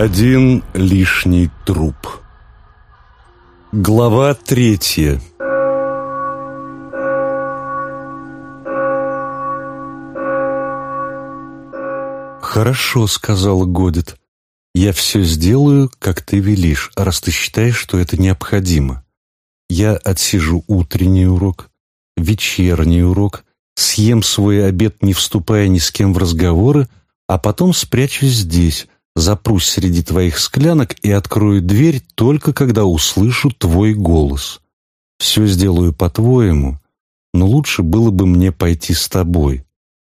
Один лишний труп. Глава третья. «Хорошо», — сказала Годит. «Я все сделаю, как ты велишь, раз ты считаешь, что это необходимо. Я отсижу утренний урок, вечерний урок, съем свой обед, не вступая ни с кем в разговоры, а потом спрячусь здесь, запрусь среди твоих склянок и открою дверь только когда услышу твой голос. Все сделаю по-твоему, но лучше было бы мне пойти с тобой.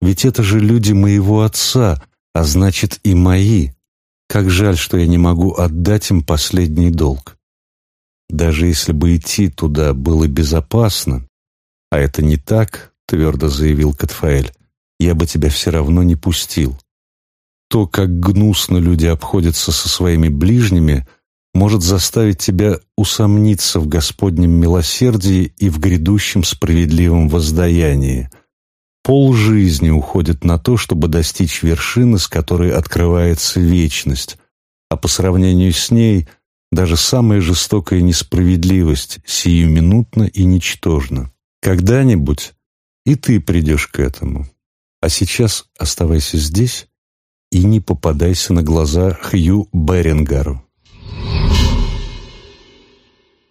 Ведь это же люди моего отца, а значит и мои. Как жаль, что я не могу отдать им последний долг. Даже если бы идти туда было безопасно, а это не так, твердо заявил Катфаэль, я бы тебя все равно не пустил. То, как гнусно люди обходятся со своими ближними, может заставить тебя усомниться в Господнем милосердии и в грядущем справедливом воздаянии. Пол жизни уходит на то, чтобы достичь вершины, с которой открывается вечность, а по сравнению с ней даже самая жестокая несправедливость сиюминутна и ничтожна. Когда-нибудь и ты придешь к этому. А сейчас оставайся здесь и не попадайся на глаза Хью Берингару.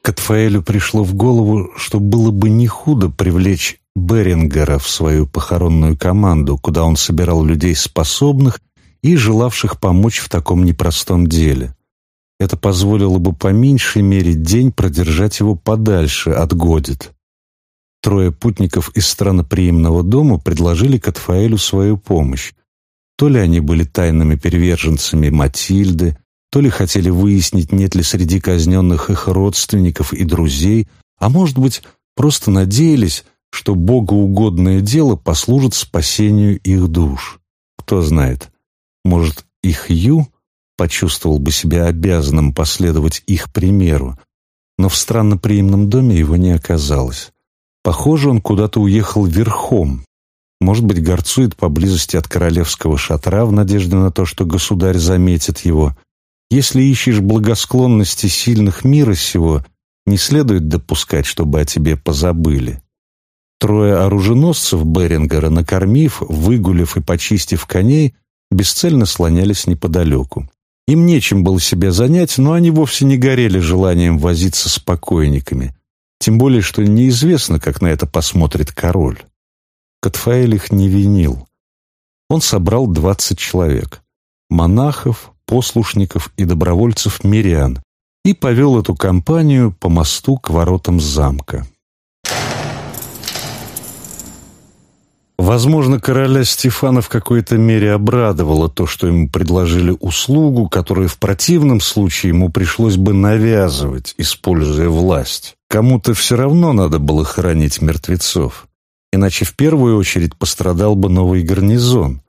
Катфаэлю пришло в голову, что было бы не худо привлечь Берингера в свою похоронную команду, куда он собирал людей способных и желавших помочь в таком непростом деле. Это позволило бы по меньшей мере день продержать его подальше от Годит. Трое путников из страноприимного дома предложили Катфаэлю свою помощь. То ли они были тайными переверженцами Матильды, то ли хотели выяснить, нет ли среди казненных их родственников и друзей, а может быть, просто надеялись, что богоугодное дело послужит спасению их душ. Кто знает, может, их Ю почувствовал бы себя обязанным последовать их примеру, но в странноприимном доме его не оказалось. Похоже, он куда-то уехал верхом, может быть, горцует поблизости от королевского шатра в надежде на то, что государь заметит его. Если ищешь благосклонности сильных мира сего, не следует допускать, чтобы о тебе позабыли. Трое оруженосцев Берингера, накормив, выгулив и почистив коней, бесцельно слонялись неподалеку. Им нечем было себя занять, но они вовсе не горели желанием возиться с покойниками, тем более, что неизвестно, как на это посмотрит король. Катфаэль их не винил. Он собрал двадцать человек — монахов, послушников и добровольцев-мирян и повел эту компанию по мосту к воротам замка. Возможно, короля Стефана в какой-то мере обрадовало то, что ему предложили услугу, которую в противном случае ему пришлось бы навязывать, используя власть. Кому-то все равно надо было хоронить мертвецов иначе в первую очередь пострадал бы новый гарнизон.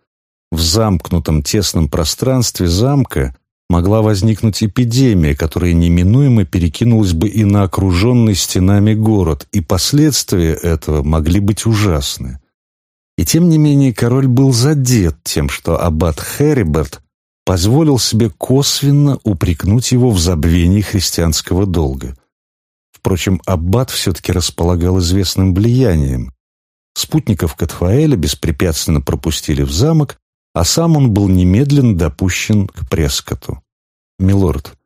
В замкнутом тесном пространстве замка могла возникнуть эпидемия, которая неминуемо перекинулась бы и на окруженный стенами город, и последствия этого могли быть ужасны. И тем не менее король был задет тем, что аббат Хериберт позволил себе косвенно упрекнуть его в забвении христианского долга. Впрочем, аббат все-таки располагал известным влиянием. Спутников Катфаэля беспрепятственно пропустили в замок, а сам он был немедленно допущен к Прескоту. «Милорд,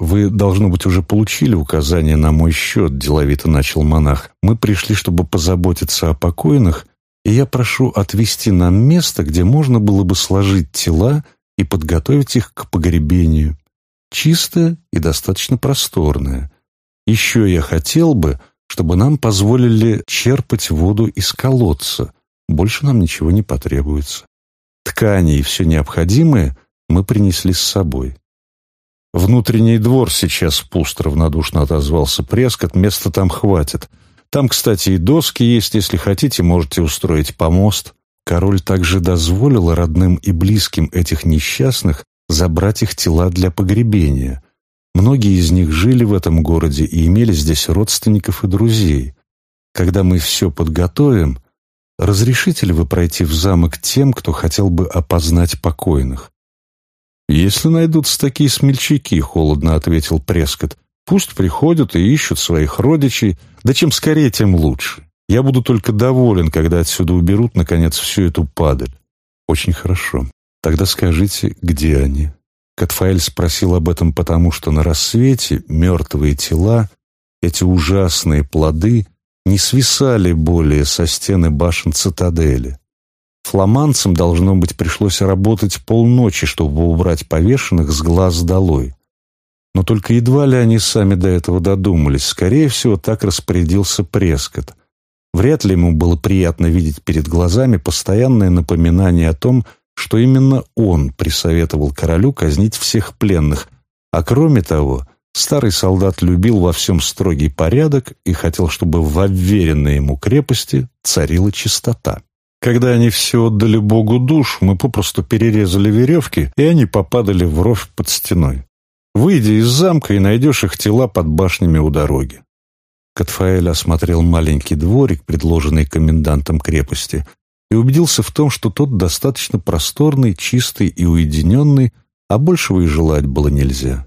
вы, должно быть, уже получили указание на мой счет», — деловито начал монах. «Мы пришли, чтобы позаботиться о покойных, и я прошу отвести нам место, где можно было бы сложить тела и подготовить их к погребению. Чистое и достаточно просторное. Еще я хотел бы, чтобы нам позволили черпать воду из колодца. Больше нам ничего не потребуется. Ткани и все необходимое мы принесли с собой. «Внутренний двор сейчас пуст», — равнодушно отозвался Прескот, «места там хватит. Там, кстати, и доски есть, если хотите, можете устроить помост». Король также дозволил родным и близким этих несчастных забрать их тела для погребения — Многие из них жили в этом городе и имели здесь родственников и друзей. Когда мы все подготовим, разрешите ли вы пройти в замок тем, кто хотел бы опознать покойных? «Если найдутся такие смельчаки», — холодно ответил Прескотт, «пусть приходят и ищут своих родичей, да чем скорее, тем лучше. Я буду только доволен, когда отсюда уберут, наконец, всю эту падаль». «Очень хорошо. Тогда скажите, где они?» Катфаэль спросил об этом потому, что на рассвете мертвые тела, эти ужасные плоды, не свисали более со стены башен цитадели. Фламандцам, должно быть, пришлось работать полночи, чтобы убрать повешенных с глаз долой. Но только едва ли они сами до этого додумались. Скорее всего, так распорядился Прескотт. Вряд ли ему было приятно видеть перед глазами постоянное напоминание о том, что именно он присоветовал королю казнить всех пленных, а кроме того, старый солдат любил во всем строгий порядок и хотел, чтобы в обверенной ему крепости царила чистота. Когда они все отдали Богу душ, мы попросту перерезали веревки, и они попадали в ров под стеной. Выйди из замка и найдешь их тела под башнями у дороги. Катфаэль осмотрел маленький дворик, предложенный комендантом крепости, и убедился в том, что тот достаточно просторный, чистый и уединенный, а большего и желать было нельзя.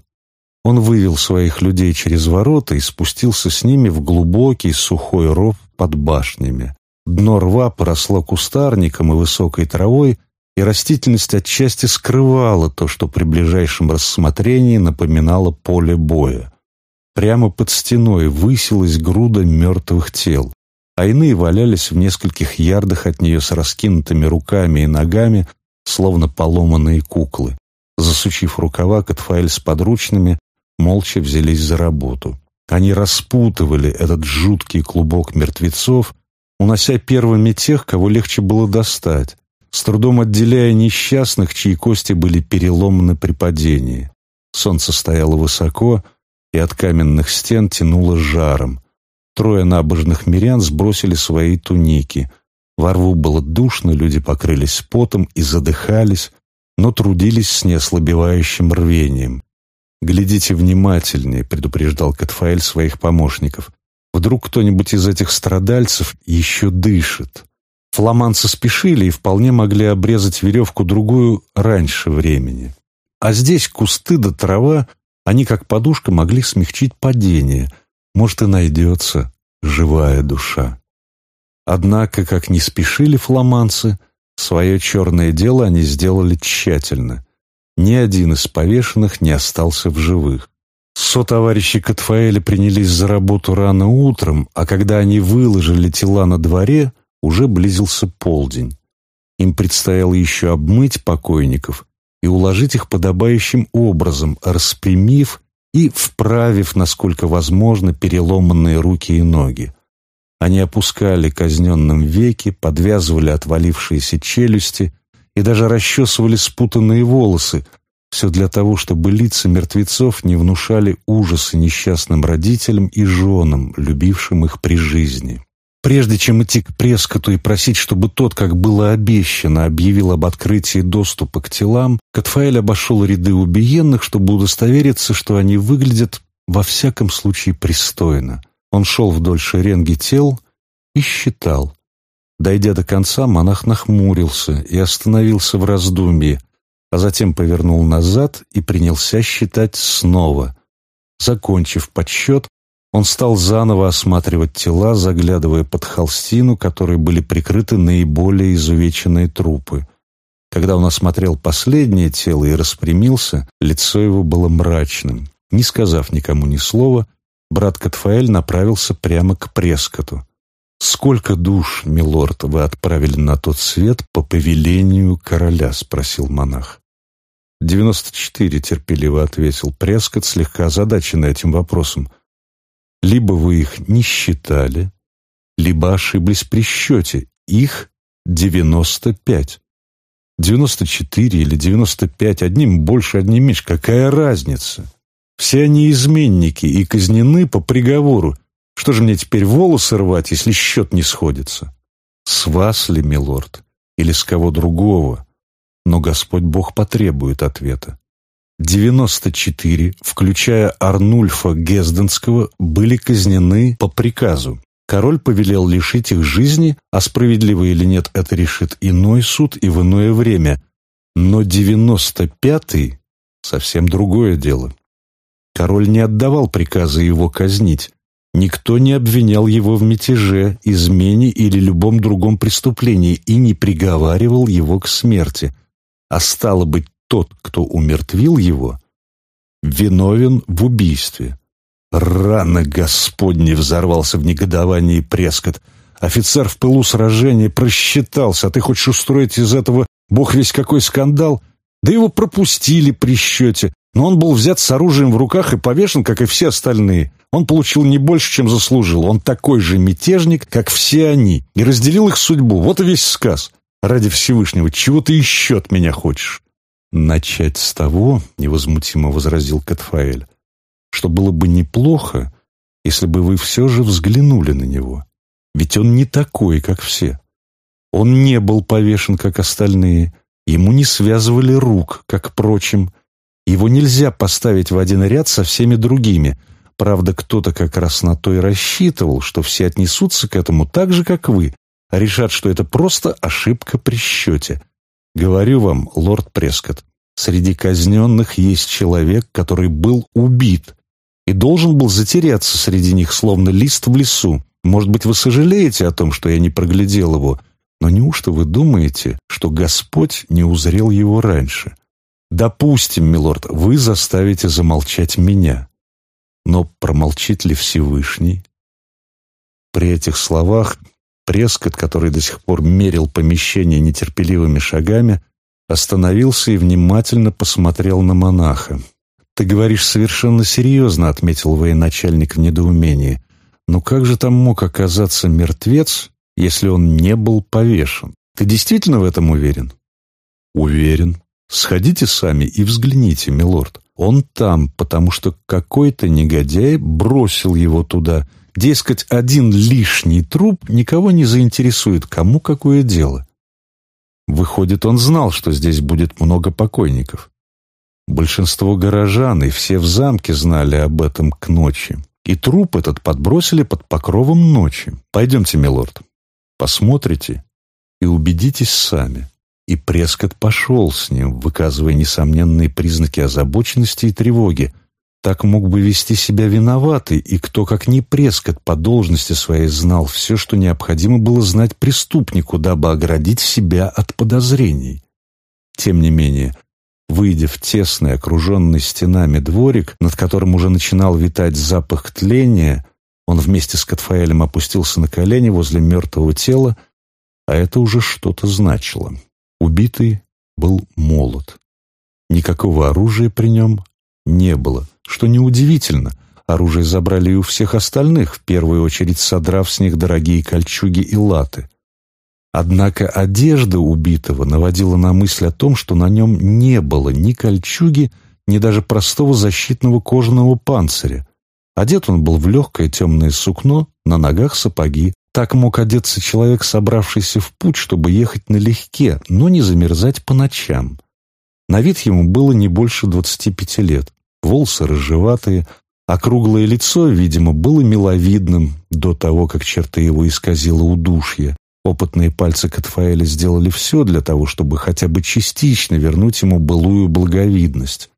Он вывел своих людей через ворота и спустился с ними в глубокий сухой ров под башнями. Дно рва поросло кустарником и высокой травой, и растительность отчасти скрывала то, что при ближайшем рассмотрении напоминало поле боя. Прямо под стеной высилась груда мертвых тел, а иные валялись в нескольких ярдах от нее с раскинутыми руками и ногами, словно поломанные куклы. Засучив рукава, Катфаэль с подручными молча взялись за работу. Они распутывали этот жуткий клубок мертвецов, унося первыми тех, кого легче было достать, с трудом отделяя несчастных, чьи кости были переломаны при падении. Солнце стояло высоко, и от каменных стен тянуло жаром. Трое набожных мирян сбросили свои туники. Во рву было душно, люди покрылись потом и задыхались, но трудились с неослабевающим рвением. «Глядите внимательнее», — предупреждал Катфаэль своих помощников. Вдруг кто-нибудь из этих страдальцев еще дышит. Фламанцы спешили и вполне могли обрезать веревку другую раньше времени. А здесь кусты да трава, они как подушка могли смягчить падение. Может, и найдется живая душа. Однако, как не спешили фламанцы, свое черное дело они сделали тщательно. Ни один из повешенных не остался в живых. Со-товарищи Катфаэля принялись за работу рано утром, а когда они выложили тела на дворе, уже близился полдень. Им предстояло еще обмыть покойников и уложить их подобающим образом, распрямив и вправив, насколько возможно, переломанные руки и ноги. Они опускали казненным веки, подвязывали отвалившиеся челюсти и даже расчесывали спутанные волосы, все для того, чтобы лица мертвецов не внушали ужаса несчастным родителям и женам, любившим их при жизни. Прежде чем идти к Прескоту и просить, чтобы тот, как было обещано, объявил об открытии доступа к телам, Катфаэль обошел ряды убиенных, чтобы удостовериться, что они выглядят во всяком случае пристойно. Он шел вдоль шеренги тел и считал. Дойдя до конца, монах нахмурился и остановился в раздумье, а затем повернул назад и принялся считать снова. Закончив подсчет, он стал заново осматривать тела, заглядывая под холстину, которой были прикрыты наиболее изувеченные трупы. Когда он осмотрел последнее тело и распрямился, лицо его было мрачным. Не сказав никому ни слова, брат Катфаэль направился прямо к Прескоту. «Сколько душ, милорд, вы отправили на тот свет по повелению короля?» — спросил монах. «Девяносто четыре», — терпеливо ответил Прескотт, слегка озадаченный этим вопросом. «Либо вы их не считали, либо ошиблись при счете. Их девяносто пять. Девяносто четыре или девяносто пять, одним больше, одним меньше. Какая разница? Все они изменники и казнены по приговору. Что же мне теперь волосы рвать, если счет не сходится? С вас ли, милорд, или с кого другого?» но Господь Бог потребует ответа. 94, включая Арнульфа Гезденского, были казнены по приказу. Король повелел лишить их жизни, а справедливо или нет, это решит иной суд и в иное время. Но 95-й совсем другое дело. Король не отдавал приказа его казнить. Никто не обвинял его в мятеже, измене или любом другом преступлении и не приговаривал его к смерти. А стало быть, тот, кто умертвил его, виновен в убийстве. Рано Господне взорвался в негодовании Прескот. Офицер в пылу сражения просчитался, а ты хочешь устроить из этого бог весь какой скандал? Да его пропустили при счете, но он был взят с оружием в руках и повешен, как и все остальные. Он получил не больше, чем заслужил. Он такой же мятежник, как все они, и разделил их судьбу. Вот и весь сказ. Ради Всевышнего, чего ты еще от меня хочешь? Начать с того, невозмутимо возразил Катфаэль, что было бы неплохо, если бы вы все же взглянули на него. Ведь он не такой, как все. Он не был повешен, как остальные. Ему не связывали рук, как прочим. Его нельзя поставить в один ряд со всеми другими. Правда, кто-то как раз на то и рассчитывал, что все отнесутся к этому так же, как вы, а решат, что это просто ошибка при счете. Говорю вам, лорд Прескотт, среди казненных есть человек, который был убит и должен был затеряться среди них, словно лист в лесу. Может быть, вы сожалеете о том, что я не проглядел его, но неужто вы думаете, что Господь не узрел его раньше? Допустим, милорд, вы заставите замолчать меня. Но промолчит ли Всевышний? При этих словах Прескот, который до сих пор мерил помещение нетерпеливыми шагами, остановился и внимательно посмотрел на монаха. «Ты говоришь совершенно серьезно», — отметил военачальник в недоумении. «Но как же там мог оказаться мертвец, если он не был повешен? Ты действительно в этом уверен?» «Уверен. Сходите сами и взгляните, милорд. Он там, потому что какой-то негодяй бросил его туда. Дескать, один лишний труп никого не заинтересует, кому какое дело. Выходит, он знал, что здесь будет много покойников. Большинство горожан и все в замке знали об этом к ночи. И труп этот подбросили под покровом ночи. Пойдемте, милорд, посмотрите и убедитесь сами. И Прескот пошел с ним, выказывая несомненные признаки озабоченности и тревоги. Так мог бы вести себя виноватый, и кто, как не Прескот, по должности своей знал все, что необходимо было знать преступнику, дабы оградить себя от подозрений. Тем не менее, выйдя в тесный, окруженный стенами дворик, над которым уже начинал витать запах тления, он вместе с Катфаэлем опустился на колени возле мертвого тела, а это уже что-то значило. Убитый был молод. Никакого оружия при нем не было, что неудивительно. Оружие забрали и у всех остальных, в первую очередь содрав с них дорогие кольчуги и латы. Однако одежда убитого наводила на мысль о том, что на нем не было ни кольчуги, ни даже простого защитного кожаного панциря. Одет он был в легкое темное сукно, на ногах сапоги, так мог одеться человек, собравшийся в путь, чтобы ехать налегке, но не замерзать по ночам. На вид ему было не больше двадцати пяти лет. Волосы рыжеватые, округлое лицо, видимо, было миловидным до того, как черты его исказило удушье. Опытные пальцы Катфаэля сделали все для того, чтобы хотя бы частично вернуть ему былую благовидность.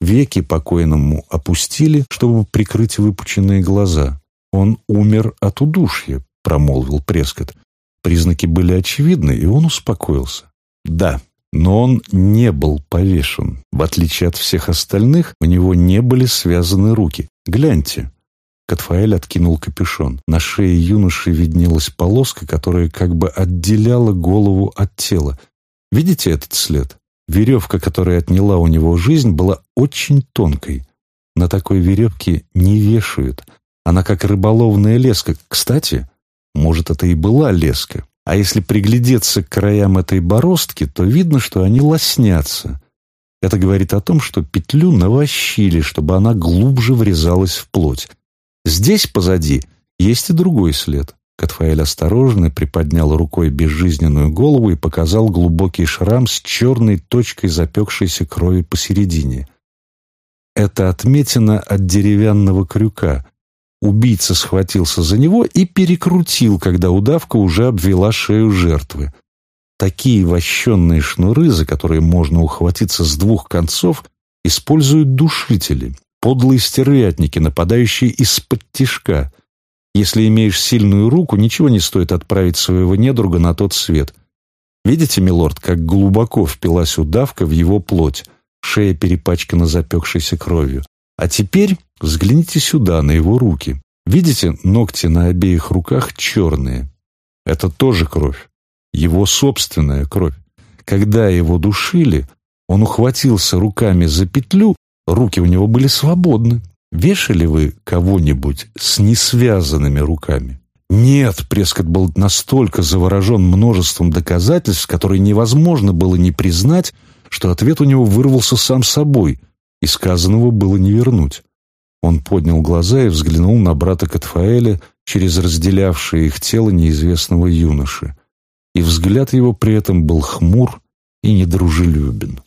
Веки покойному опустили, чтобы прикрыть выпученные глаза. Он умер от удушья, промолвил Прескотт. Признаки были очевидны, и он успокоился. Да, но он не был повешен. В отличие от всех остальных, у него не были связаны руки. Гляньте. Катфаэль откинул капюшон. На шее юноши виднелась полоска, которая как бы отделяла голову от тела. Видите этот след? Веревка, которая отняла у него жизнь, была очень тонкой. На такой веревке не вешают. Она как рыболовная леска. Кстати, может, это и была леска. А если приглядеться к краям этой бороздки, то видно, что они лоснятся. Это говорит о том, что петлю навощили, чтобы она глубже врезалась в плоть. Здесь, позади, есть и другой след. Катфаэль осторожно приподнял рукой безжизненную голову и показал глубокий шрам с черной точкой запекшейся крови посередине. Это отметина от деревянного крюка, Убийца схватился за него и перекрутил, когда удавка уже обвела шею жертвы. Такие вощенные шнуры, за которые можно ухватиться с двух концов, используют душители, подлые стервятники, нападающие из-под тишка. Если имеешь сильную руку, ничего не стоит отправить своего недруга на тот свет. Видите, милорд, как глубоко впилась удавка в его плоть, шея перепачкана запекшейся кровью. А теперь взгляните сюда, на его руки. Видите, ногти на обеих руках черные. Это тоже кровь. Его собственная кровь. Когда его душили, он ухватился руками за петлю, руки у него были свободны. Вешали вы кого-нибудь с несвязанными руками? Нет, Прескотт был настолько заворожен множеством доказательств, которые невозможно было не признать, что ответ у него вырвался сам собой, и сказанного было не вернуть. Он поднял глаза и взглянул на брата Катфаэля через разделявшее их тело неизвестного юноши. И взгляд его при этом был хмур и недружелюбен.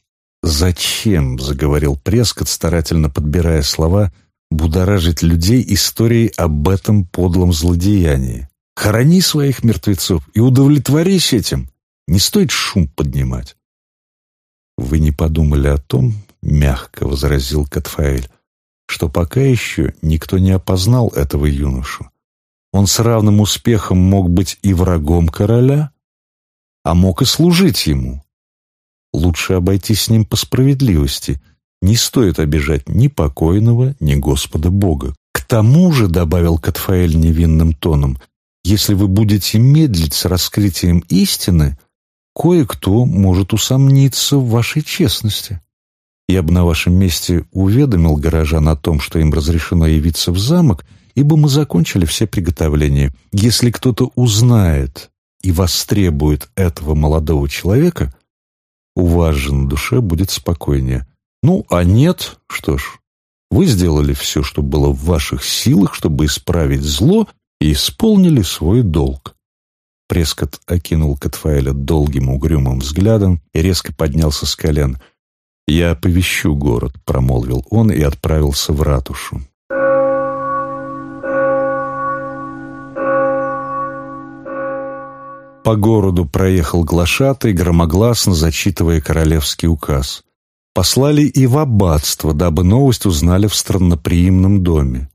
«Зачем?» — заговорил Прескотт, старательно подбирая слова, будоражить людей историей об этом подлом злодеянии. «Хорони своих мертвецов и удовлетворись этим. Не стоит шум поднимать». «Вы не подумали о том, — мягко возразил Катфаэль, — что пока еще никто не опознал этого юношу. Он с равным успехом мог быть и врагом короля, а мог и служить ему. Лучше обойтись с ним по справедливости. Не стоит обижать ни покойного, ни Господа Бога. К тому же, — добавил Катфаэль невинным тоном, — если вы будете медлить с раскрытием истины, кое-кто может усомниться в вашей честности. Я бы на вашем месте уведомил горожан о том, что им разрешено явиться в замок, ибо мы закончили все приготовления. Если кто-то узнает и востребует этого молодого человека, у вас же на душе будет спокойнее. Ну, а нет, что ж, вы сделали все, что было в ваших силах, чтобы исправить зло, и исполнили свой долг. Прескот окинул Катфаэля долгим угрюмым взглядом и резко поднялся с колен. «Я оповещу город», — промолвил он и отправился в ратушу. По городу проехал глашатый, громогласно зачитывая королевский указ. Послали и в аббатство, дабы новость узнали в странноприимном доме.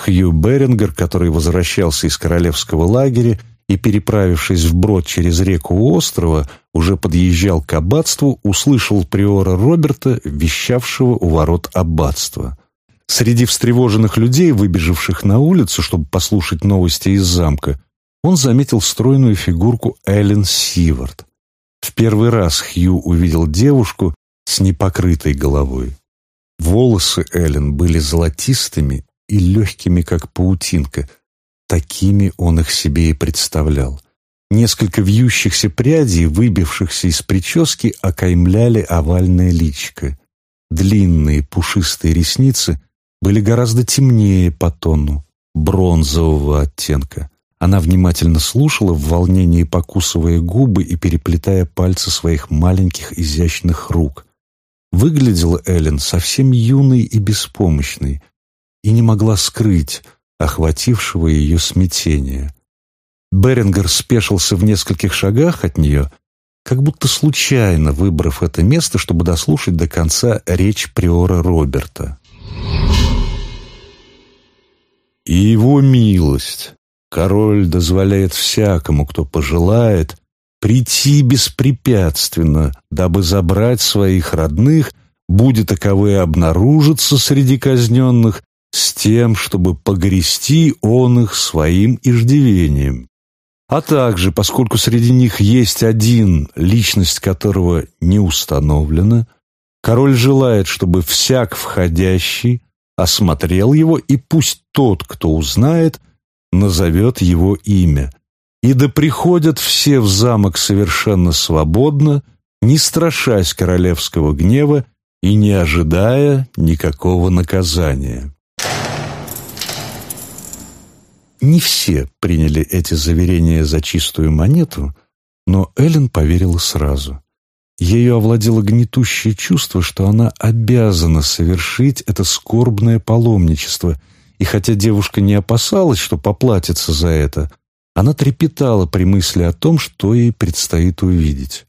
Хью Берингер, который возвращался из королевского лагеря и, переправившись вброд через реку у острова, уже подъезжал к аббатству, услышал приора Роберта, вещавшего у ворот аббатства. Среди встревоженных людей, выбежавших на улицу, чтобы послушать новости из замка, он заметил стройную фигурку Эллен Сивард. В первый раз Хью увидел девушку с непокрытой головой. Волосы Эллен были золотистыми и легкими, как паутинка. Такими он их себе и представлял. Несколько вьющихся прядей, выбившихся из прически, окаймляли овальное личико. Длинные пушистые ресницы были гораздо темнее по тону, бронзового оттенка. Она внимательно слушала, в волнении покусывая губы и переплетая пальцы своих маленьких изящных рук. Выглядела Эллен совсем юной и беспомощной и не могла скрыть охватившего ее смятения. Берингер спешился в нескольких шагах от нее, как будто случайно выбрав это место, чтобы дослушать до конца речь приора Роберта. «И его милость, Король дозволяет всякому, кто пожелает, прийти беспрепятственно, дабы забрать своих родных, будет таковые обнаружиться среди казненных, с тем, чтобы погрести он их своим иждивением. А также, поскольку среди них есть один, личность которого не установлена, король желает, чтобы всяк входящий осмотрел его, и пусть тот, кто узнает, назовет его имя. И да приходят все в замок совершенно свободно, не страшась королевского гнева и не ожидая никакого наказания. Не все приняли эти заверения за чистую монету, но Эллен поверила сразу. Ею овладело гнетущее чувство, что она обязана совершить это скорбное паломничество – и хотя девушка не опасалась, что поплатится за это, она трепетала при мысли о том, что ей предстоит увидеть.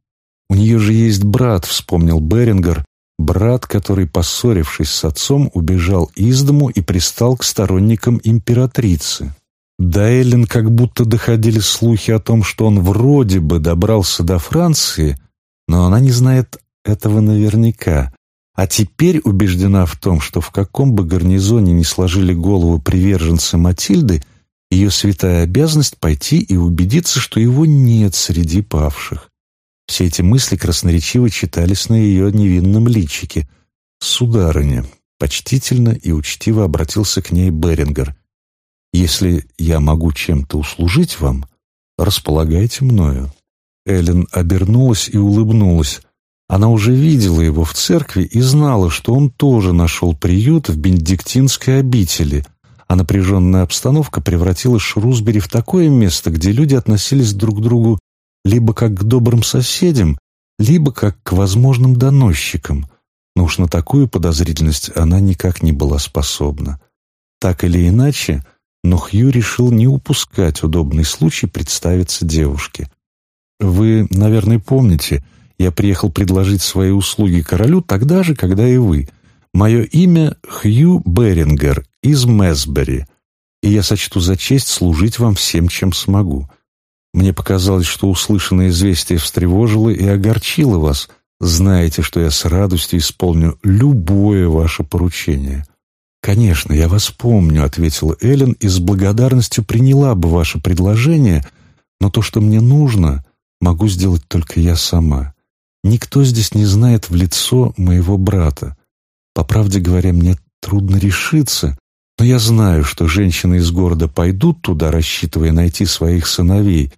«У нее же есть брат», — вспомнил Берингер, Брат, который, поссорившись с отцом, убежал из дому и пристал к сторонникам императрицы. До Эллен как будто доходили слухи о том, что он вроде бы добрался до Франции, но она не знает этого наверняка. А теперь убеждена в том, что в каком бы гарнизоне ни сложили голову приверженцы Матильды, ее святая обязанность пойти и убедиться, что его нет среди павших. Все эти мысли красноречиво читались на ее невинном личике. «Сударыня», — почтительно и учтиво обратился к ней Берингер, «если я могу чем-то услужить вам, располагайте мною». Эллен обернулась и улыбнулась. Она уже видела его в церкви и знала, что он тоже нашел приют в бенедиктинской обители, а напряженная обстановка превратила Шрусбери в такое место, где люди относились друг к другу либо как к добрым соседям, либо как к возможным доносчикам, но уж на такую подозрительность она никак не была способна. Так или иначе, но Хью решил не упускать удобный случай представиться девушке. «Вы, наверное, помните, я приехал предложить свои услуги королю тогда же, когда и вы. Мое имя Хью Берингер из Месбери, и я сочту за честь служить вам всем, чем смогу. Мне показалось, что услышанное известие встревожило и огорчило вас. Знаете, что я с радостью исполню любое ваше поручение». «Конечно, я вас помню», — ответила Эллен, «и с благодарностью приняла бы ваше предложение, но то, что мне нужно, могу сделать только я сама. Никто здесь не знает в лицо моего брата. По правде говоря, мне трудно решиться, но я знаю, что женщины из города пойдут туда, рассчитывая найти своих сыновей,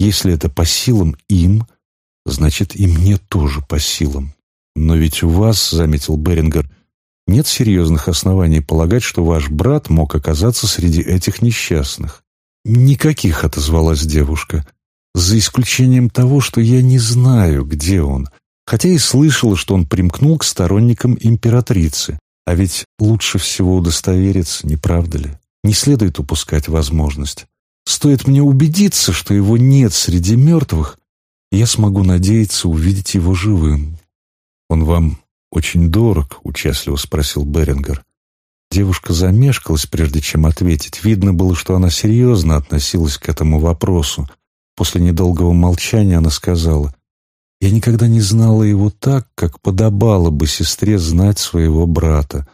если это по силам им, значит и мне тоже по силам. Но ведь у вас, заметил Берингер, нет серьезных оснований полагать, что ваш брат мог оказаться среди этих несчастных. Никаких, отозвалась девушка, за исключением того, что я не знаю, где он, хотя и слышала, что он примкнул к сторонникам императрицы. А ведь лучше всего удостовериться, не правда ли? Не следует упускать возможность. Стоит мне убедиться, что его нет среди мертвых, я смогу надеяться увидеть его живым. Он вам очень дорог, участливо спросил Берингер. Девушка замешкалась, прежде чем ответить. Видно было, что она серьезно относилась к этому вопросу. После недолгого молчания она сказала, «Я никогда не знала его так, как подобало бы сестре знать своего брата.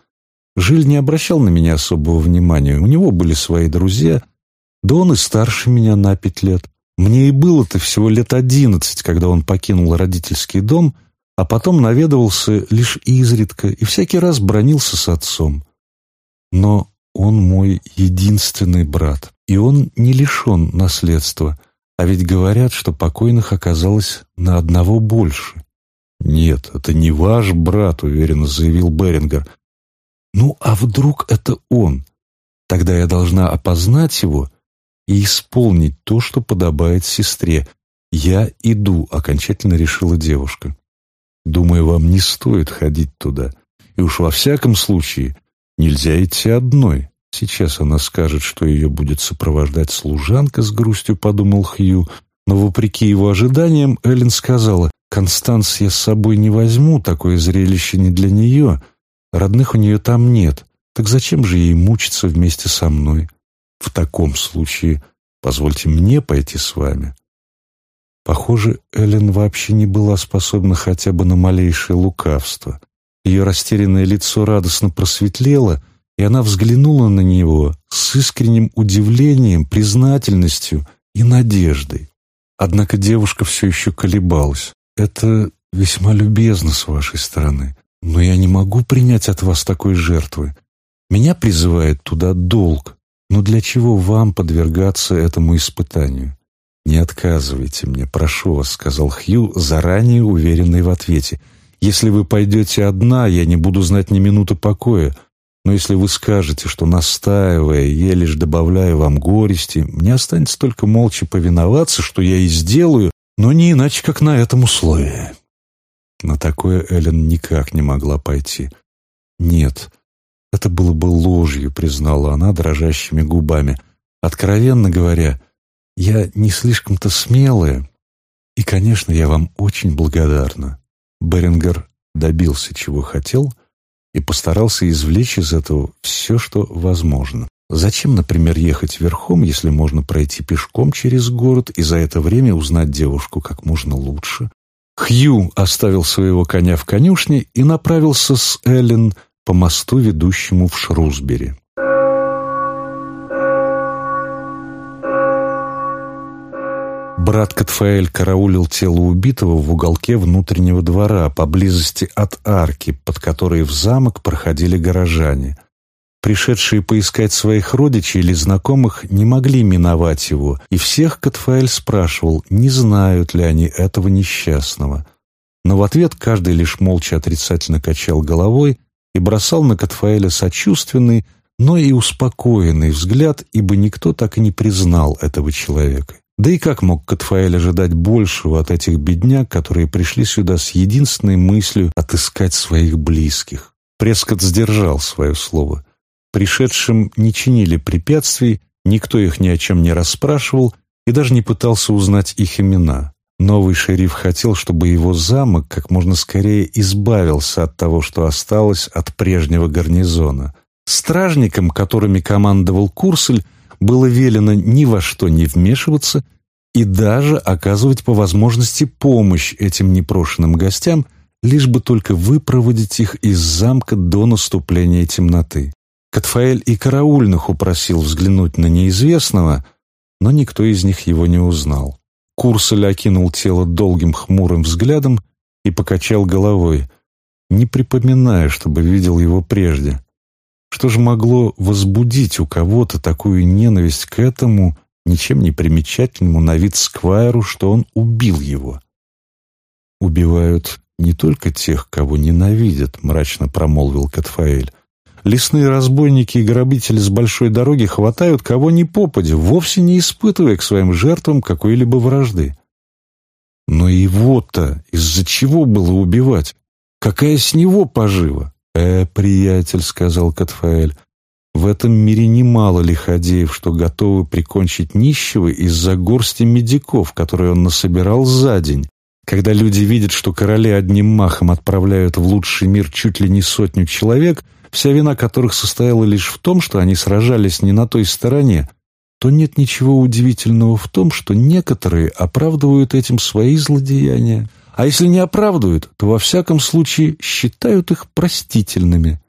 Жиль не обращал на меня особого внимания. У него были свои друзья — да он и старше меня на пять лет. Мне и было-то всего лет одиннадцать, когда он покинул родительский дом, а потом наведывался лишь изредка и всякий раз бронился с отцом. Но он мой единственный брат, и он не лишен наследства, а ведь говорят, что покойных оказалось на одного больше. «Нет, это не ваш брат», — уверенно заявил Берингер. «Ну, а вдруг это он? Тогда я должна опознать его и исполнить то, что подобает сестре. «Я иду», — окончательно решила девушка. «Думаю, вам не стоит ходить туда. И уж во всяком случае нельзя идти одной. Сейчас она скажет, что ее будет сопровождать служанка с грустью», — подумал Хью. Но, вопреки его ожиданиям, Эллен сказала, «Констанс я с собой не возьму, такое зрелище не для нее. Родных у нее там нет. Так зачем же ей мучиться вместе со мной?» В таком случае позвольте мне пойти с вами. Похоже, Эллен вообще не была способна хотя бы на малейшее лукавство. Ее растерянное лицо радостно просветлело, и она взглянула на него с искренним удивлением, признательностью и надеждой. Однако девушка все еще колебалась. «Это весьма любезно с вашей стороны, но я не могу принять от вас такой жертвы. Меня призывает туда долг, но для чего вам подвергаться этому испытанию? Не отказывайте мне, прошу вас, сказал Хью, заранее уверенный в ответе. Если вы пойдете одна, я не буду знать ни минуты покоя. Но если вы скажете, что настаивая, я лишь добавляю вам горести, мне останется только молча повиноваться, что я и сделаю, но не иначе, как на этом условии. На такое Эллен никак не могла пойти. Нет, это было бы ложью, признала она дрожащими губами. Откровенно говоря, я не слишком-то смелая, и, конечно, я вам очень благодарна. Берингер добился, чего хотел, и постарался извлечь из этого все, что возможно. Зачем, например, ехать верхом, если можно пройти пешком через город и за это время узнать девушку как можно лучше? Хью оставил своего коня в конюшне и направился с Эллен по мосту, ведущему в Шрусбери. Брат Катфаэль караулил тело убитого в уголке внутреннего двора, поблизости от арки, под которой в замок проходили горожане. Пришедшие поискать своих родичей или знакомых не могли миновать его, и всех Катфаэль спрашивал, не знают ли они этого несчастного. Но в ответ каждый лишь молча отрицательно качал головой и бросал на Катфаэля сочувственный, но и успокоенный взгляд, ибо никто так и не признал этого человека. Да и как мог Катфаэль ожидать большего от этих бедняк, которые пришли сюда с единственной мыслью отыскать своих близких? Прескот сдержал свое слово. Пришедшим не чинили препятствий, никто их ни о чем не расспрашивал и даже не пытался узнать их имена. Новый шериф хотел, чтобы его замок как можно скорее избавился от того, что осталось от прежнего гарнизона. Стражникам, которыми командовал Курсель, было велено ни во что не вмешиваться и даже оказывать по возможности помощь этим непрошенным гостям, лишь бы только выпроводить их из замка до наступления темноты. Катфаэль и караульных упросил взглянуть на неизвестного, но никто из них его не узнал. Курсель окинул тело долгим хмурым взглядом и покачал головой, не припоминая, чтобы видел его прежде. Что же могло возбудить у кого-то такую ненависть к этому, ничем не примечательному на вид Сквайру, что он убил его? «Убивают не только тех, кого ненавидят», — мрачно промолвил Катфаэль. «Лесные разбойники и грабители с большой дороги хватают кого ни попадя, вовсе не испытывая к своим жертвам какой-либо вражды». Но его-то из-за чего было убивать? Какая с него пожива? «Э, приятель», — сказал Катфаэль, — «в этом мире немало лиходеев, что готовы прикончить нищего из-за горсти медиков, которые он насобирал за день. Когда люди видят, что короли одним махом отправляют в лучший мир чуть ли не сотню человек, вся вина которых состояла лишь в том, что они сражались не на той стороне, то нет ничего удивительного в том, что некоторые оправдывают этим свои злодеяния. А если не оправдывают, то во всяком случае считают их простительными.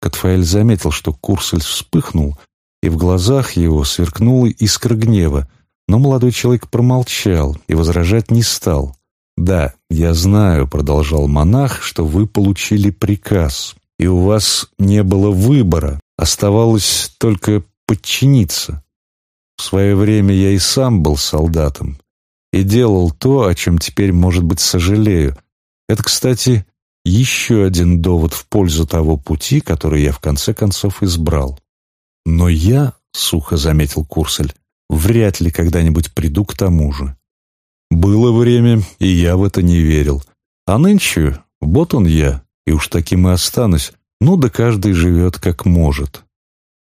Катфаэль заметил, что Курсель вспыхнул, и в глазах его сверкнула искра гнева, но молодой человек промолчал и возражать не стал. «Да, я знаю», — продолжал монах, — «что вы получили приказ, и у вас не было выбора, оставалось только подчиниться. В свое время я и сам был солдатом, и делал то, о чем теперь, может быть, сожалею. Это, кстати, еще один довод в пользу того пути, который я в конце концов избрал. Но я, — сухо заметил Курсель, — вряд ли когда-нибудь приду к тому же. Было время, и я в это не верил. А нынче вот он я, и уж таким и останусь. Ну да каждый живет как может.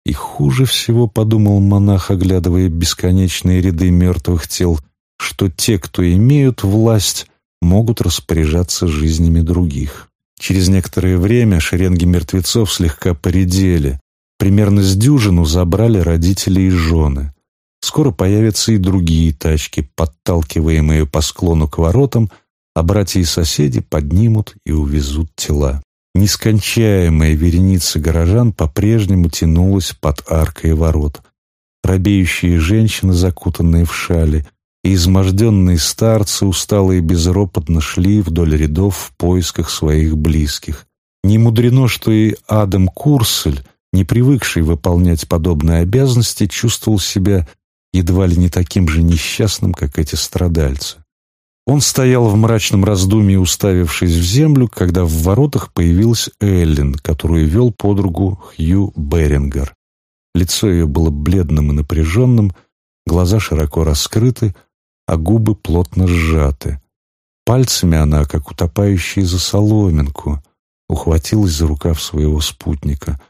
И хуже всего, — подумал монах, оглядывая бесконечные ряды мертвых тел, что те, кто имеют власть, могут распоряжаться жизнями других. Через некоторое время шеренги мертвецов слегка поредели. Примерно с дюжину забрали родители и жены. Скоро появятся и другие тачки, подталкиваемые по склону к воротам, а братья и соседи поднимут и увезут тела. Нескончаемая вереница горожан по-прежнему тянулась под аркой ворот. Робеющие женщины, закутанные в шали, изможденные старцы устало и безропотно шли вдоль рядов в поисках своих близких. Не мудрено, что и Адам Курсель, не привыкший выполнять подобные обязанности, чувствовал себя едва ли не таким же несчастным, как эти страдальцы. Он стоял в мрачном раздумье, уставившись в землю, когда в воротах появилась Эллен, которую вел подругу Хью Берингер. Лицо ее было бледным и напряженным, глаза широко раскрыты, а губы плотно сжаты. Пальцами она, как утопающая за соломинку, ухватилась за рукав своего спутника.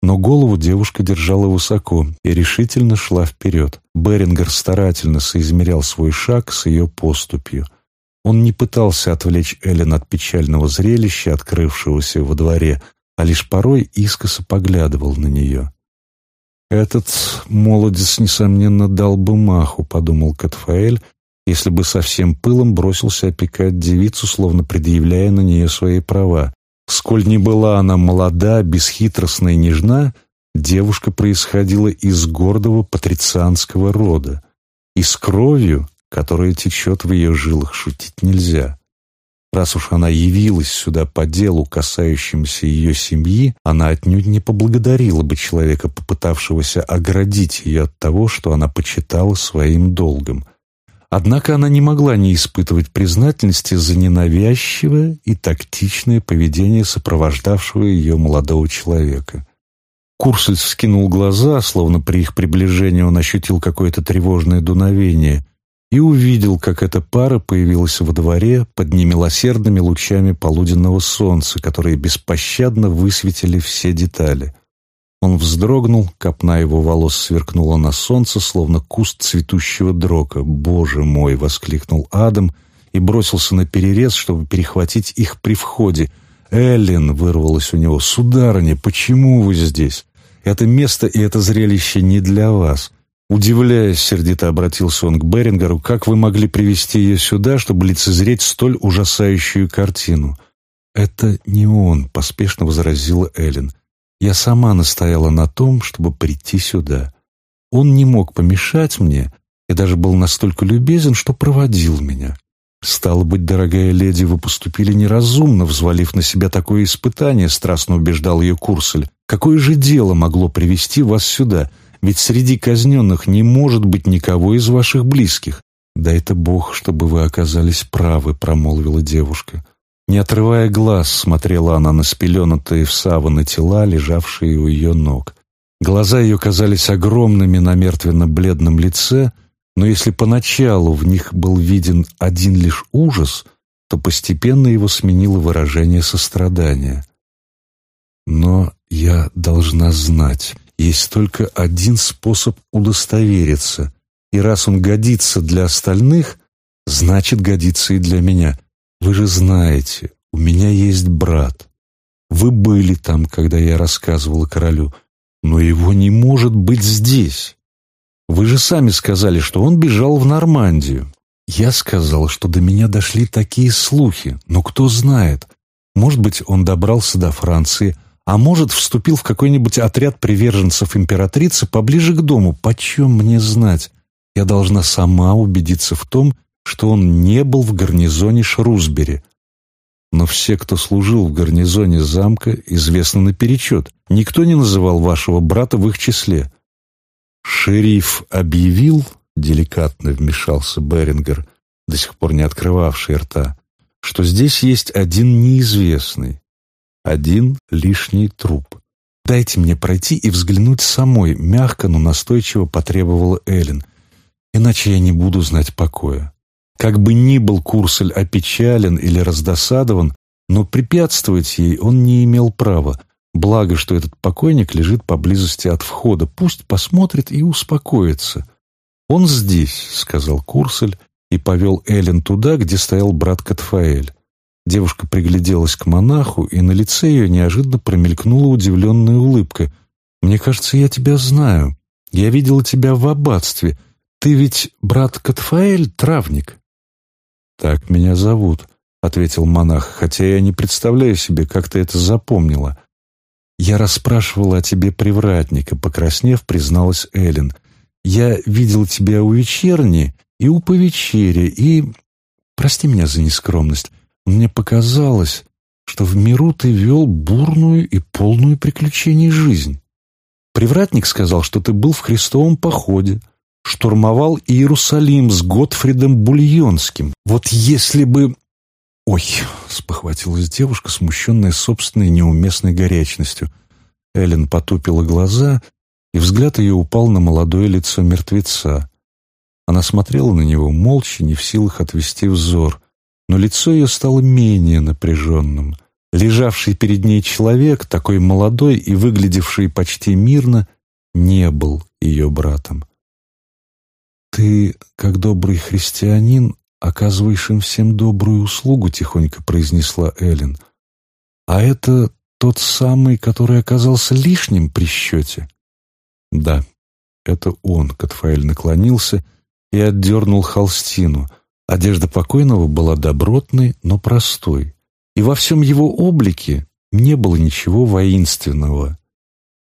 Но голову девушка держала высоко и решительно шла вперед. Берингер старательно соизмерял свой шаг с ее поступью. Он не пытался отвлечь Эллен от печального зрелища, открывшегося во дворе, а лишь порой искоса поглядывал на нее. «Этот молодец, несомненно, дал бы маху», — подумал Катфаэль, если бы со всем пылом бросился опекать девицу, словно предъявляя на нее свои права. Сколь не была она молода, бесхитростна и нежна, девушка происходила из гордого патрицианского рода, и с кровью, которая течет в ее жилах, шутить нельзя. Раз уж она явилась сюда по делу, касающемуся ее семьи, она отнюдь не поблагодарила бы человека, попытавшегося оградить ее от того, что она почитала своим долгом. Однако она не могла не испытывать признательности за ненавязчивое и тактичное поведение сопровождавшего ее молодого человека. Курсель вскинул глаза, словно при их приближении он ощутил какое-то тревожное дуновение — и увидел, как эта пара появилась во дворе под немилосердными лучами полуденного солнца, которые беспощадно высветили все детали. Он вздрогнул, копна его волос сверкнула на солнце, словно куст цветущего дрока. «Боже мой!» — воскликнул Адам и бросился на перерез, чтобы перехватить их при входе. «Эллен!» — вырвалось у него. «Сударыня, почему вы здесь? Это место и это зрелище не для вас». Удивляясь, сердито обратился он к Берингеру, как вы могли привести ее сюда, чтобы лицезреть столь ужасающую картину? «Это не он», — поспешно возразила Эллен. «Я сама настояла на том, чтобы прийти сюда. Он не мог помешать мне и даже был настолько любезен, что проводил меня. Стало быть, дорогая леди, вы поступили неразумно, взвалив на себя такое испытание», — страстно убеждал ее Курсель. «Какое же дело могло привести вас сюда?» Ведь среди казненных не может быть никого из ваших близких. Да это Бог, чтобы вы оказались правы, промолвила девушка. Не отрывая глаз, смотрела она на спеленутые в саваны тела, лежавшие у ее ног. Глаза ее казались огромными на мертвенно-бледном лице, но если поначалу в них был виден один лишь ужас, то постепенно его сменило выражение сострадания. «Но я должна знать», есть только один способ удостовериться, и раз он годится для остальных, значит, годится и для меня. Вы же знаете, у меня есть брат. Вы были там, когда я рассказывала королю, но его не может быть здесь. Вы же сами сказали, что он бежал в Нормандию. Я сказал, что до меня дошли такие слухи, но кто знает, может быть, он добрался до Франции, а может, вступил в какой-нибудь отряд приверженцев императрицы поближе к дому. Почем мне знать? Я должна сама убедиться в том, что он не был в гарнизоне Шрусбери. Но все, кто служил в гарнизоне замка, известны наперечет. Никто не называл вашего брата в их числе. Шериф объявил, деликатно вмешался Берингер, до сих пор не открывавший рта, что здесь есть один неизвестный, один лишний труп. «Дайте мне пройти и взглянуть самой», — мягко, но настойчиво потребовала Эллен. «Иначе я не буду знать покоя». Как бы ни был Курсель опечален или раздосадован, но препятствовать ей он не имел права. Благо, что этот покойник лежит поблизости от входа. Пусть посмотрит и успокоится. «Он здесь», — сказал Курсель и повел Эллен туда, где стоял брат Катфаэль. Девушка пригляделась к монаху, и на лице ее неожиданно промелькнула удивленная улыбка. «Мне кажется, я тебя знаю. Я видела тебя в аббатстве. Ты ведь брат Катфаэль, травник?» «Так меня зовут», — ответил монах, «хотя я не представляю себе, как ты это запомнила». «Я расспрашивала о тебе привратника», — покраснев, призналась Эллен. «Я видел тебя у вечерни и у повечери, и... Прости меня за нескромность. Мне показалось, что в миру ты вел бурную и полную приключений жизнь. Привратник сказал, что ты был в крестовом походе, штурмовал Иерусалим с Готфридом Бульонским. Вот если бы... Ой, спохватилась девушка, смущенная собственной неуместной горячностью. Эллен потупила глаза, и взгляд ее упал на молодое лицо мертвеца. Она смотрела на него молча, не в силах отвести взор но лицо ее стало менее напряженным. Лежавший перед ней человек, такой молодой и выглядевший почти мирно, не был ее братом. «Ты, как добрый христианин, оказываешь им всем добрую услугу», — тихонько произнесла Эллен. «А это тот самый, который оказался лишним при счете?» «Да, это он», — Катфаэль наклонился и отдернул холстину. Одежда покойного была добротной, но простой, и во всем его облике не было ничего воинственного.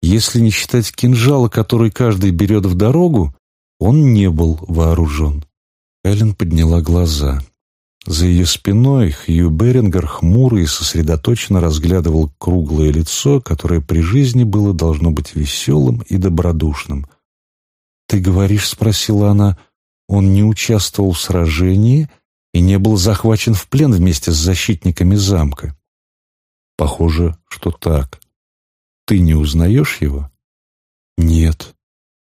Если не считать кинжала, который каждый берет в дорогу, он не был вооружен. Эллен подняла глаза. За ее спиной Хью Берингер хмуро и сосредоточенно разглядывал круглое лицо, которое при жизни было должно быть веселым и добродушным. «Ты говоришь, — спросила она, — он не участвовал в сражении и не был захвачен в плен вместе с защитниками замка?» «Похоже, что так. Ты не узнаешь его?» «Нет».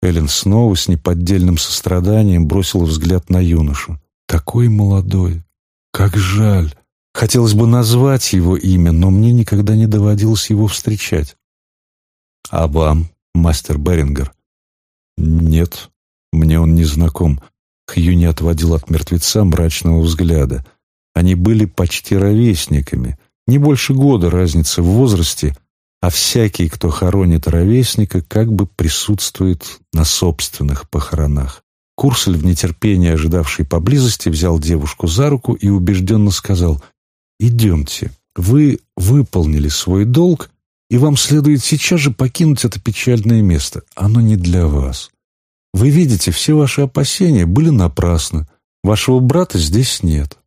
Эллен снова с неподдельным состраданием бросила взгляд на юношу. «Такой молодой, как жаль. Хотелось бы назвать его имя, но мне никогда не доводилось его встречать. А вам, мастер Берингер? Нет, мне он не знаком. Хью не отводил от мертвеца мрачного взгляда. Они были почти ровесниками. Не больше года разницы в возрасте, а всякий, кто хоронит ровесника, как бы присутствует на собственных похоронах. Курсель, в нетерпении ожидавший поблизости, взял девушку за руку и убежденно сказал «Идемте, вы выполнили свой долг, и вам следует сейчас же покинуть это печальное место. Оно не для вас. Вы видите, все ваши опасения были напрасны. Вашего брата здесь нет».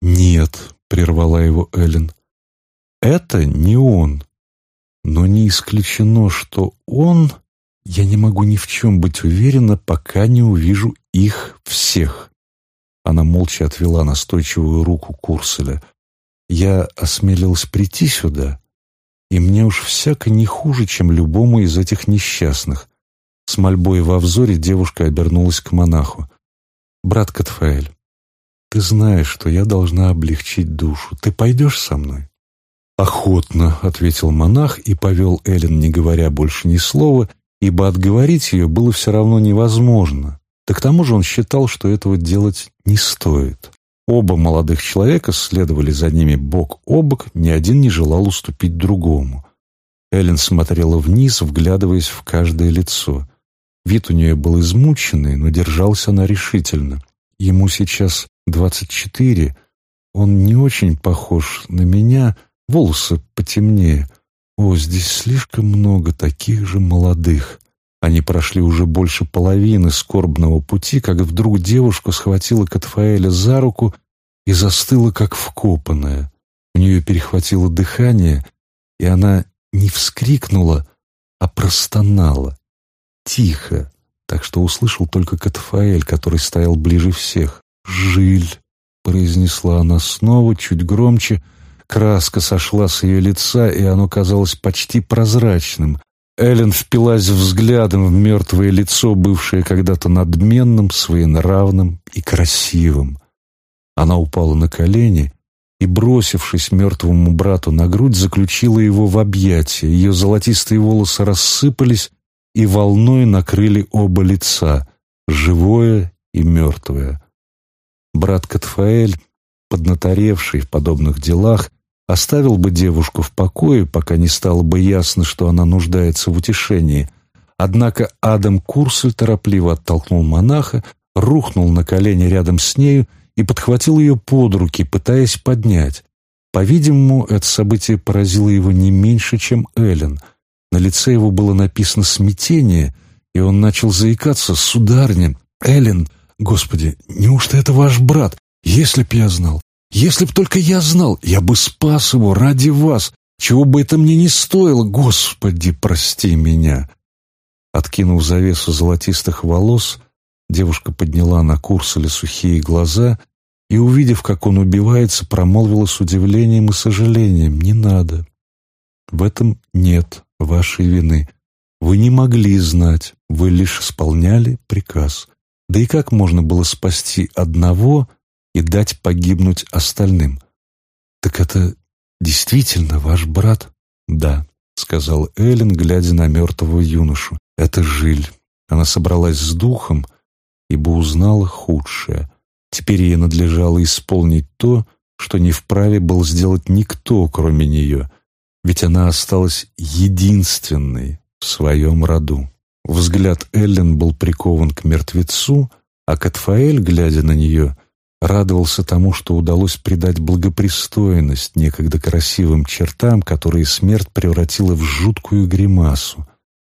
«Нет», — прервала его Эллен, — «это не он. Но не исключено, что он...» Я не могу ни в чем быть уверена, пока не увижу их всех. Она молча отвела настойчивую руку Курселя. Я осмелилась прийти сюда, и мне уж всяко не хуже, чем любому из этих несчастных. С мольбой во взоре девушка обернулась к монаху. «Брат Катфаэль, ты знаешь, что я должна облегчить душу. Ты пойдешь со мной?» «Охотно», — ответил монах и повел Эллен, не говоря больше ни слова, ибо отговорить ее было все равно невозможно. Да к тому же он считал, что этого делать не стоит. Оба молодых человека следовали за ними бок о бок, ни один не желал уступить другому. Эллен смотрела вниз, вглядываясь в каждое лицо. Вид у нее был измученный, но держался она решительно. Ему сейчас двадцать четыре, он не очень похож на меня, волосы потемнее — о, здесь слишком много таких же молодых. Они прошли уже больше половины скорбного пути, как вдруг девушка схватила Катфаэля за руку и застыла, как вкопанная. У нее перехватило дыхание, и она не вскрикнула, а простонала. Тихо, так что услышал только Катфаэль, который стоял ближе всех. «Жиль!» — произнесла она снова, чуть громче — Краска сошла с ее лица, и оно казалось почти прозрачным. Эллен впилась взглядом в мертвое лицо, бывшее когда-то надменным, своенравным и красивым. Она упала на колени и, бросившись мертвому брату на грудь, заключила его в объятия. Ее золотистые волосы рассыпались и волной накрыли оба лица, живое и мертвое. Брат Катфаэль, поднаторевший в подобных делах, оставил бы девушку в покое, пока не стало бы ясно, что она нуждается в утешении. Однако Адам Курсель торопливо оттолкнул монаха, рухнул на колени рядом с нею и подхватил ее под руки, пытаясь поднять. По-видимому, это событие поразило его не меньше, чем Эллен. На лице его было написано смятение, и он начал заикаться «Сударня, Эллен, Господи, неужто это ваш брат? Если б я знал, если б только я знал, я бы спас его ради вас, чего бы это мне не стоило, Господи, прости меня!» Откинув завесу золотистых волос, девушка подняла на Курселя сухие глаза и, увидев, как он убивается, промолвила с удивлением и сожалением «Не надо. В этом нет вашей вины. Вы не могли знать, вы лишь исполняли приказ. Да и как можно было спасти одного, и дать погибнуть остальным. «Так это действительно ваш брат?» «Да», — сказал Эллен, глядя на мертвого юношу. «Это Жиль. Она собралась с духом, ибо узнала худшее. Теперь ей надлежало исполнить то, что не вправе был сделать никто, кроме нее, ведь она осталась единственной в своем роду. Взгляд Эллен был прикован к мертвецу, а Катфаэль, глядя на нее, радовался тому, что удалось придать благопристойность некогда красивым чертам, которые смерть превратила в жуткую гримасу.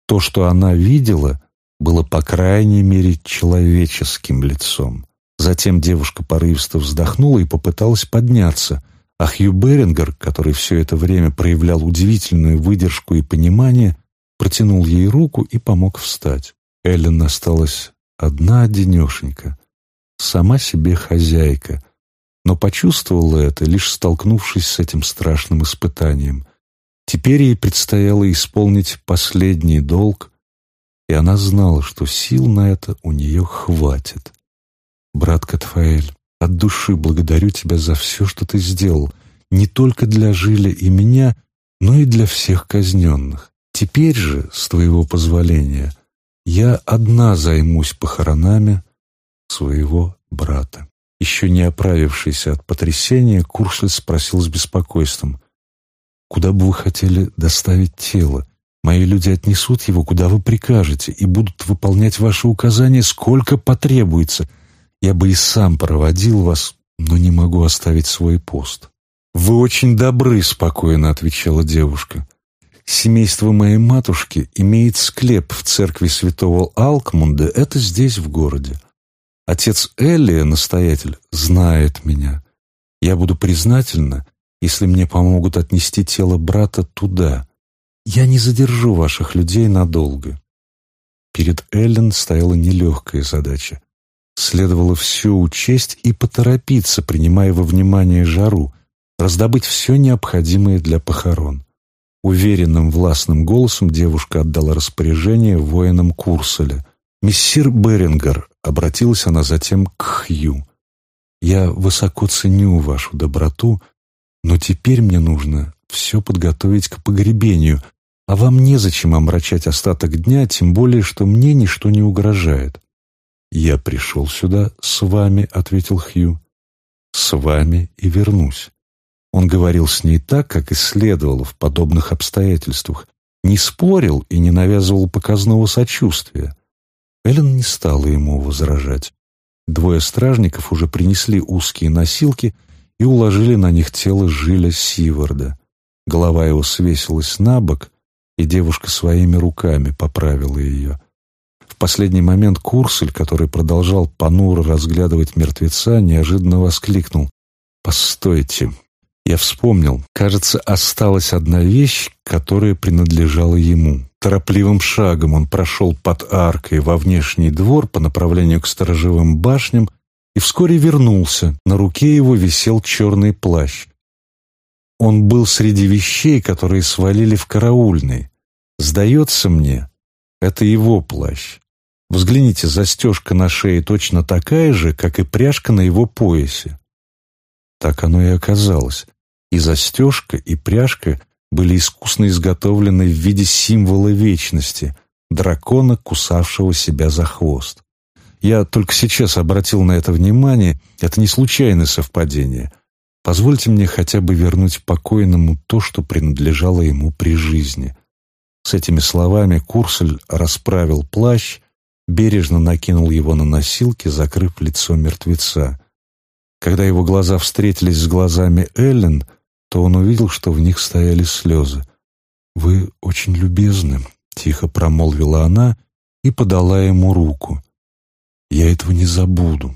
То, что она видела, было по крайней мере человеческим лицом. Затем девушка порывисто вздохнула и попыталась подняться, а Хью Берингер, который все это время проявлял удивительную выдержку и понимание, протянул ей руку и помог встать. Эллен осталась одна-одинешенька, сама себе хозяйка, но почувствовала это, лишь столкнувшись с этим страшным испытанием. Теперь ей предстояло исполнить последний долг, и она знала, что сил на это у нее хватит. «Брат Катфаэль, от души благодарю тебя за все, что ты сделал, не только для Жиля и меня, но и для всех казненных. Теперь же, с твоего позволения, я одна займусь похоронами своего брата». Еще не оправившийся от потрясения, Куршель спросил с беспокойством, «Куда бы вы хотели доставить тело? Мои люди отнесут его, куда вы прикажете, и будут выполнять ваши указания, сколько потребуется. Я бы и сам проводил вас, но не могу оставить свой пост». «Вы очень добры», — спокойно отвечала девушка. «Семейство моей матушки имеет склеп в церкви святого Алкмунда, это здесь, в городе. Отец Эллия, настоятель, знает меня. Я буду признательна, если мне помогут отнести тело брата туда. Я не задержу ваших людей надолго». Перед Эллен стояла нелегкая задача. Следовало все учесть и поторопиться, принимая во внимание жару, раздобыть все необходимое для похорон. Уверенным властным голосом девушка отдала распоряжение воинам Курселя. «Мессир Берингер», — обратилась она затем к Хью, — «я высоко ценю вашу доброту, но теперь мне нужно все подготовить к погребению, а вам незачем омрачать остаток дня, тем более, что мне ничто не угрожает». «Я пришел сюда с вами», — ответил Хью. «С вами и вернусь». Он говорил с ней так, как и следовало в подобных обстоятельствах, не спорил и не навязывал показного сочувствия. Эллен не стала ему возражать. Двое стражников уже принесли узкие носилки и уложили на них тело Жиля Сиварда. Голова его свесилась на бок, и девушка своими руками поправила ее. В последний момент Курсель, который продолжал понуро разглядывать мертвеца, неожиданно воскликнул. «Постойте, я вспомнил. Кажется, осталась одна вещь, которая принадлежала ему. Торопливым шагом он прошел под аркой во внешний двор по направлению к сторожевым башням и вскоре вернулся. На руке его висел черный плащ. Он был среди вещей, которые свалили в караульный. Сдается мне, это его плащ. Взгляните, застежка на шее точно такая же, как и пряжка на его поясе. Так оно и оказалось. И застежка, и пряжка были искусно изготовлены в виде символа вечности, дракона, кусавшего себя за хвост. Я только сейчас обратил на это внимание, это не случайное совпадение. Позвольте мне хотя бы вернуть покойному то, что принадлежало ему при жизни. С этими словами Курсель расправил плащ, бережно накинул его на носилки, закрыв лицо мертвеца. Когда его глаза встретились с глазами Эллен, то он увидел, что в них стояли слезы. «Вы очень любезны», — тихо промолвила она и подала ему руку. «Я этого не забуду».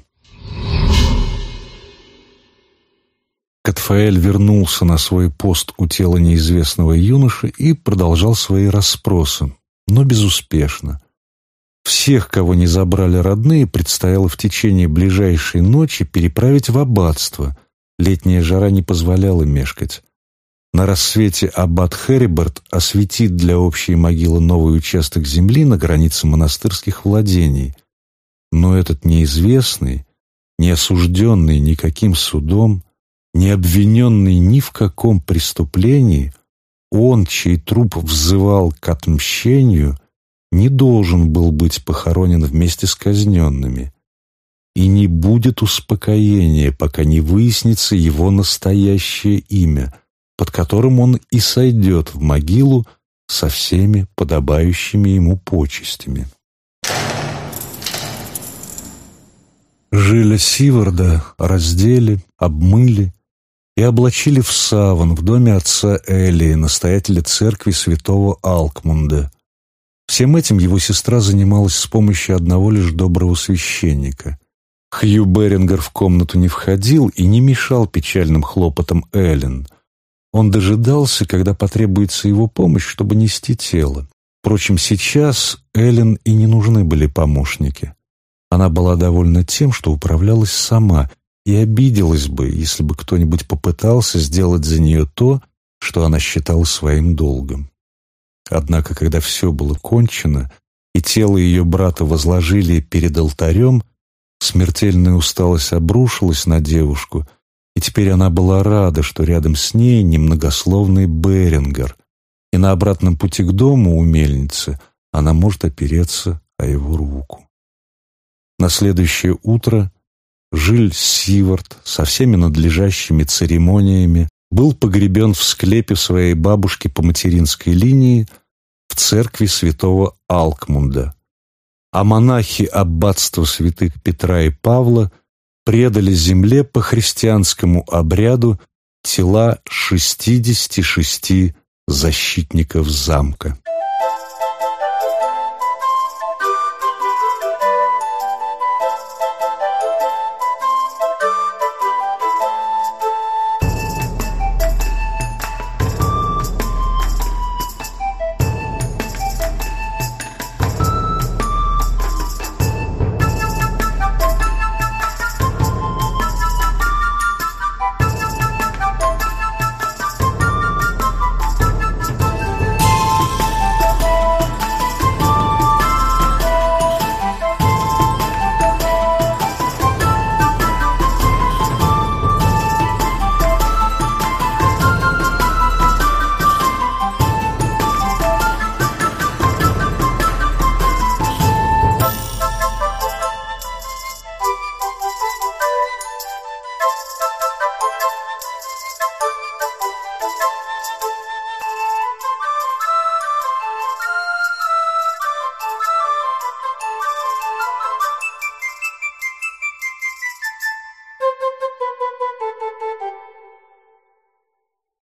Катфаэль вернулся на свой пост у тела неизвестного юноши и продолжал свои расспросы, но безуспешно. Всех, кого не забрали родные, предстояло в течение ближайшей ночи переправить в аббатство — Летняя жара не позволяла мешкать. На рассвете аббат Хериберт осветит для общей могилы новый участок земли на границе монастырских владений. Но этот неизвестный, не осужденный никаким судом, не обвиненный ни в каком преступлении, он, чей труп взывал к отмщению, не должен был быть похоронен вместе с казненными. И не будет успокоения, пока не выяснится его настоящее имя, под которым он и сойдет в могилу со всеми подобающими ему почестями. Жиля Сиварда раздели, обмыли и облачили в саван в доме отца Элии, настоятеля церкви святого Алкмунда. Всем этим его сестра занималась с помощью одного лишь доброго священника. Хью Берингер в комнату не входил и не мешал печальным хлопотам Эллен. Он дожидался, когда потребуется его помощь, чтобы нести тело. Впрочем, сейчас Эллен и не нужны были помощники. Она была довольна тем, что управлялась сама, и обиделась бы, если бы кто-нибудь попытался сделать за нее то, что она считала своим долгом. Однако, когда все было кончено, и тело ее брата возложили перед алтарем, смертельная усталость обрушилась на девушку, и теперь она была рада, что рядом с ней немногословный Берингер, и на обратном пути к дому у мельницы она может опереться о его руку. На следующее утро Жиль Сивард со всеми надлежащими церемониями был погребен в склепе своей бабушки по материнской линии в церкви святого Алкмунда, а монахи аббатства святых Петра и Павла предали земле по христианскому обряду тела 66 защитников замка.